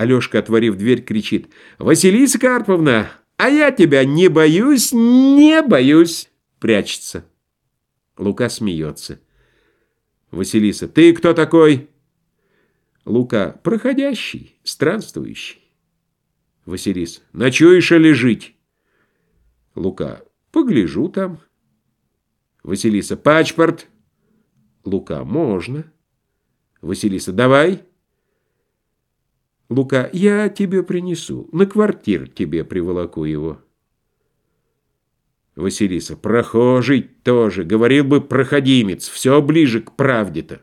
Алешка, отворив дверь, кричит. «Василиса Карповна, а я тебя не боюсь, не боюсь!» Прячется. Лука смеется. Василиса. «Ты кто такой?» Лука. «Проходящий, странствующий». Василиса. «Ночуешь или жить?» Лука. «Погляжу там». Василиса. «Пачпорт?» Лука. «Можно». Василиса. «Давай». Лука, я тебе принесу, на квартир тебе приволоку его. Василиса, прохожий тоже, говорил бы проходимец, все ближе к правде-то.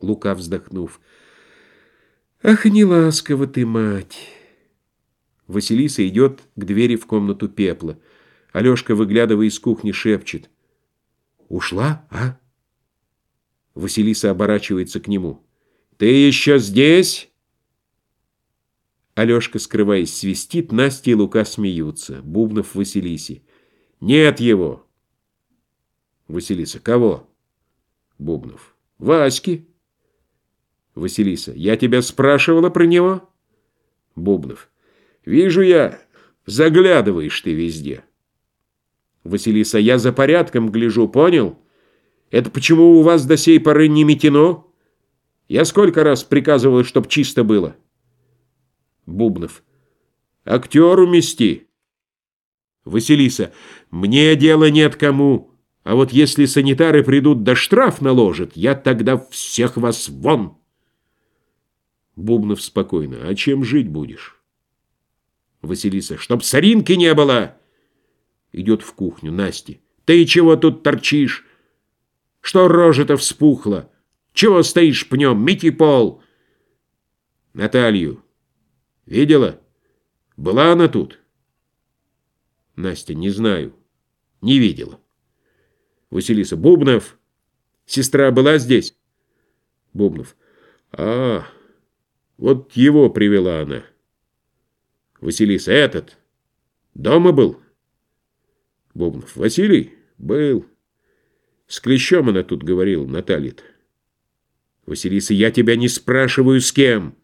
Лука, вздохнув, ах, не ласково ты, мать. Василиса идет к двери в комнату пепла. Алешка, выглядывая из кухни, шепчет. «Ушла, а?» Василиса оборачивается к нему. «Ты еще здесь?» Алешка, скрываясь, свистит, Настя и Лука смеются. Бубнов Василисе. «Нет его!» Василиса. «Кого?» Бубнов. «Васьки». Василиса. «Я тебя спрашивала про него?» Бубнов. «Вижу я, заглядываешь ты везде». Василиса. «Я за порядком гляжу, понял? Это почему у вас до сей поры не метено? Я сколько раз приказывал, чтоб чисто было?» Бубнов. Актеру мести. Василиса. Мне дела нет кому. А вот если санитары придут да штраф наложат, я тогда всех вас вон. Бубнов спокойно. А чем жить будешь? Василиса. Чтоб соринки не было. Идет в кухню. Насти. Ты чего тут торчишь? Что рожа-то вспухла? Чего стоишь пнем? Мити пол. Наталью. Видела? Была она тут? Настя, не знаю. Не видела. Василиса, Бубнов. Сестра была здесь? Бубнов. А, вот его привела она. Василиса, этот. Дома был? Бубнов. Василий? Был. С Клещом она тут говорила, Наталья -то. Василиса, я тебя не спрашиваю, с кем.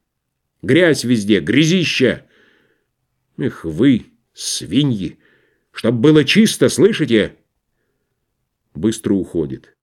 Грязь везде, грязища. Эх вы, свиньи, чтоб было чисто, слышите? Быстро уходит.